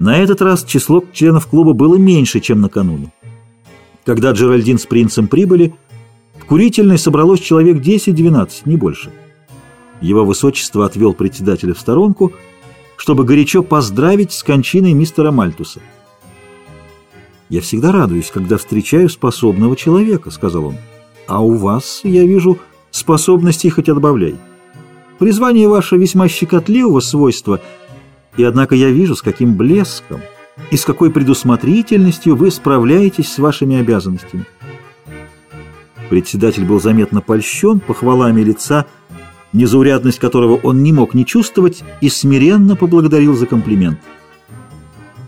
На этот раз число членов клуба было меньше, чем накануне. Когда Джеральдин с принцем прибыли, в курительной собралось человек 10-12, не больше. Его высочество отвел председателя в сторонку, чтобы горячо поздравить с кончиной мистера Мальтуса. «Я всегда радуюсь, когда встречаю способного человека», — сказал он. «А у вас, я вижу, способности хоть отбавляй. Призвание ваше весьма щекотливого свойства, и однако я вижу, с каким блеском и с какой предусмотрительностью вы справляетесь с вашими обязанностями». Председатель был заметно польщен похвалами лица, незаурядность которого он не мог не чувствовать, и смиренно поблагодарил за комплимент.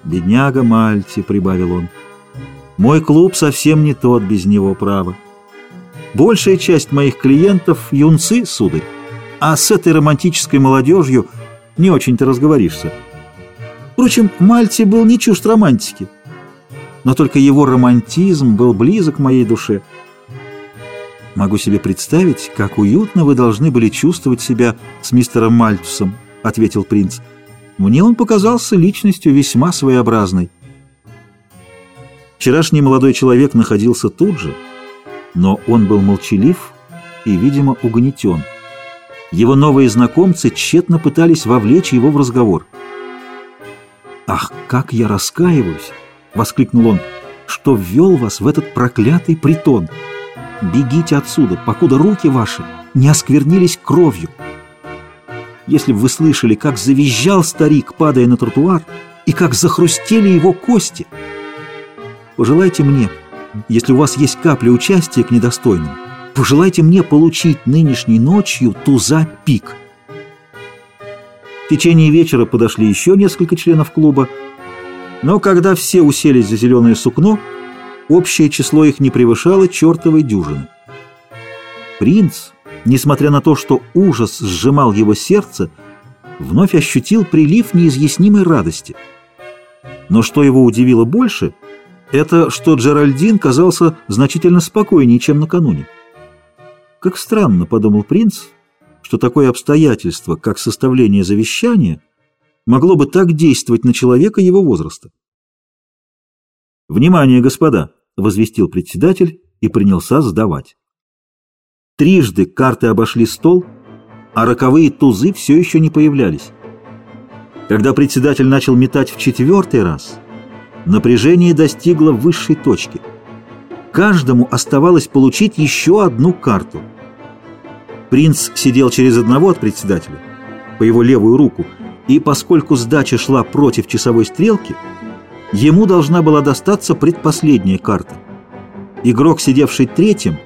«Бедняга Мальти», — прибавил он, — мой клуб совсем не тот без него, право. Большая часть моих клиентов — юнцы, сударь, а с этой романтической молодежью не очень-то разговоришься. Впрочем, Мальти был не чужд романтики, но только его романтизм был близок моей душе. Могу себе представить, как уютно вы должны были чувствовать себя с мистером Мальтусом, — ответил принц. Мне он показался личностью весьма своеобразной. Вчерашний молодой человек находился тут же, но он был молчалив и, видимо, угнетен. Его новые знакомцы тщетно пытались вовлечь его в разговор. «Ах, как я раскаиваюсь!» — воскликнул он, — «что ввел вас в этот проклятый притон! Бегите отсюда, покуда руки ваши не осквернились кровью!» Если бы вы слышали, как завизжал старик, падая на тротуар, и как захрустели его кости — Пожелайте мне, если у вас есть капля участия к недостойным, пожелайте мне получить нынешней ночью туза пик. В течение вечера подошли еще несколько членов клуба, но когда все уселись за зеленое сукно, общее число их не превышало чертовой дюжины. Принц, несмотря на то, что ужас сжимал его сердце, вновь ощутил прилив неизъяснимой радости. Но что его удивило больше – это что Джеральдин казался значительно спокойнее, чем накануне. Как странно, подумал принц, что такое обстоятельство, как составление завещания, могло бы так действовать на человека его возраста. «Внимание, господа!» — возвестил председатель и принялся сдавать. Трижды карты обошли стол, а роковые тузы все еще не появлялись. Когда председатель начал метать в четвертый раз — Напряжение достигло высшей точки. Каждому оставалось получить еще одну карту. Принц сидел через одного от председателя, по его левую руку, и поскольку сдача шла против часовой стрелки, ему должна была достаться предпоследняя карта. Игрок, сидевший третьим,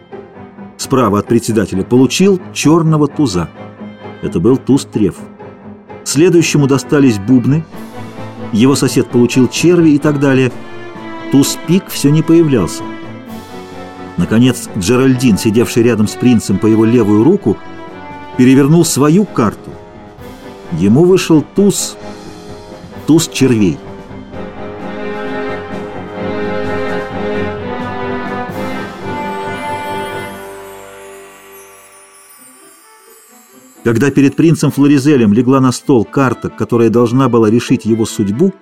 справа от председателя, получил черного туза. Это был туз-треф. Следующему достались бубны – его сосед получил черви и так далее. Туз-пик все не появлялся. Наконец, Джеральдин, сидевший рядом с принцем по его левую руку, перевернул свою карту. Ему вышел туз, туз червей. Когда перед принцем Флоризелем легла на стол карта, которая должна была решить его судьбу,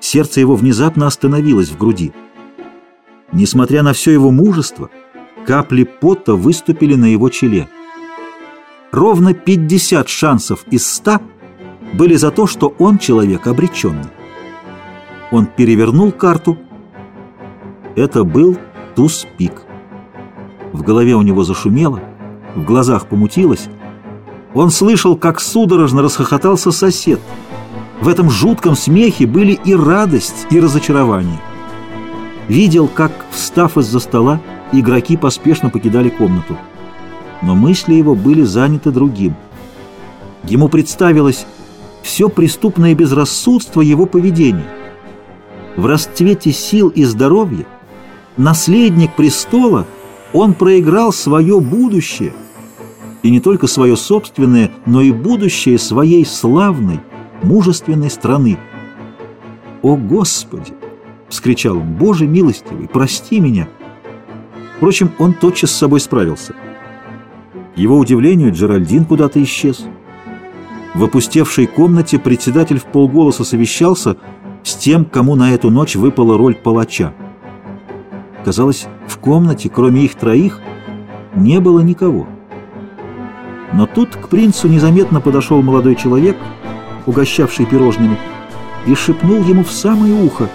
сердце его внезапно остановилось в груди. Несмотря на все его мужество, капли пота выступили на его челе. Ровно 50 шансов из 100 были за то, что он человек обреченный. Он перевернул карту. Это был туз-пик. В голове у него зашумело, в глазах помутилось, он слышал, как судорожно расхохотался сосед. В этом жутком смехе были и радость, и разочарование. Видел, как, встав из-за стола, игроки поспешно покидали комнату. Но мысли его были заняты другим. Ему представилось все преступное безрассудство его поведения. В расцвете сил и здоровья наследник престола, он проиграл свое будущее – и не только свое собственное, но и будущее своей славной, мужественной страны. «О, Господи!» — вскричал он, «Боже милостивый, прости меня!» Впрочем, он тотчас с собой справился. Его удивлению Джеральдин куда-то исчез. В опустевшей комнате председатель в полголоса совещался с тем, кому на эту ночь выпала роль палача. Казалось, в комнате, кроме их троих, не было никого. Но тут к принцу незаметно подошел молодой человек, угощавший пирожными, и шепнул ему в самое ухо,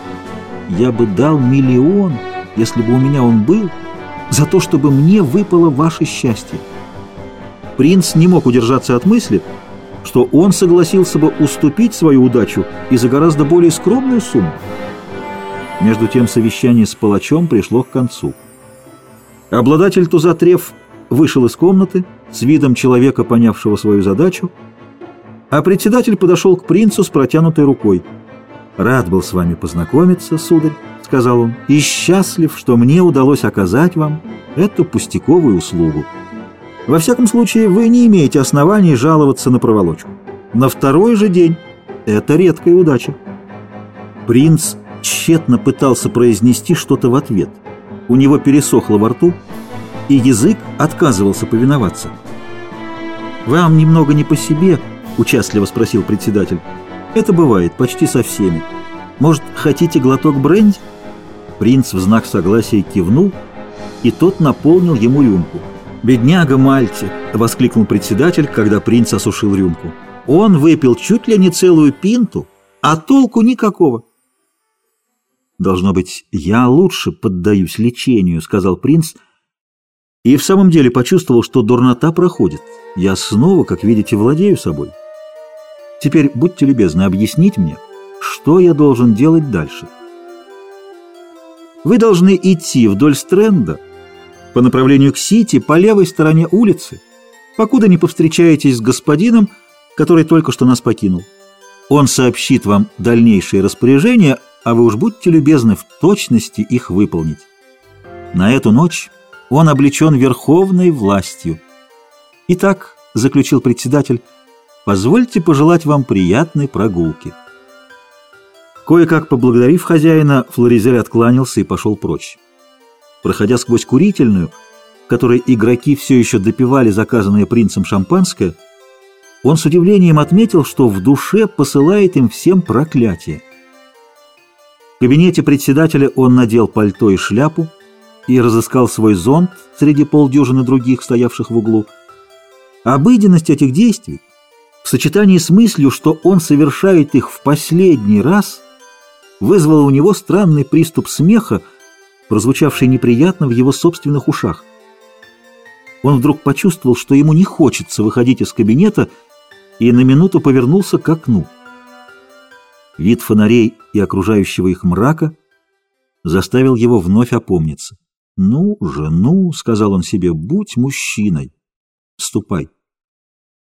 «Я бы дал миллион, если бы у меня он был, за то, чтобы мне выпало ваше счастье». Принц не мог удержаться от мысли, что он согласился бы уступить свою удачу и за гораздо более скромную сумму. Между тем совещание с палачом пришло к концу. Обладатель Тузатрев вышел из комнаты с видом человека, понявшего свою задачу, а председатель подошел к принцу с протянутой рукой. «Рад был с вами познакомиться, сударь», — сказал он, — «и счастлив, что мне удалось оказать вам эту пустяковую услугу. Во всяком случае, вы не имеете оснований жаловаться на проволочку. На второй же день это редкая удача». Принц тщетно пытался произнести что-то в ответ. У него пересохло во рту, и язык отказывался повиноваться. «Вам немного не по себе?» — участливо спросил председатель. «Это бывает почти со всеми. Может, хотите глоток бренди?» Принц в знак согласия кивнул, и тот наполнил ему рюмку. «Бедняга Мальти!» — воскликнул председатель, когда принц осушил рюмку. «Он выпил чуть ли не целую пинту, а толку никакого». «Должно быть, я лучше поддаюсь лечению», — сказал принц, и в самом деле почувствовал, что дурнота проходит. Я снова, как видите, владею собой. Теперь будьте любезны объяснить мне, что я должен делать дальше. Вы должны идти вдоль стренда по направлению к Сити по левой стороне улицы, покуда не повстречаетесь с господином, который только что нас покинул. Он сообщит вам дальнейшие распоряжения, а вы уж будьте любезны в точности их выполнить. На эту ночь он облечен верховной властью. Итак, заключил председатель, позвольте пожелать вам приятной прогулки. Кое-как поблагодарив хозяина, Флоризель откланялся и пошел прочь. Проходя сквозь курительную, в которой игроки все еще допивали заказанное принцем шампанское, он с удивлением отметил, что в душе посылает им всем проклятие. В кабинете председателя он надел пальто и шляпу и разыскал свой зонт среди полдюжины других, стоявших в углу. Обыденность этих действий в сочетании с мыслью, что он совершает их в последний раз, вызвала у него странный приступ смеха, прозвучавший неприятно в его собственных ушах. Он вдруг почувствовал, что ему не хочется выходить из кабинета, и на минуту повернулся к окну. Вид фонарей и окружающего их мрака заставил его вновь опомниться. «Ну же, ну», — сказал он себе, — «будь мужчиной, ступай».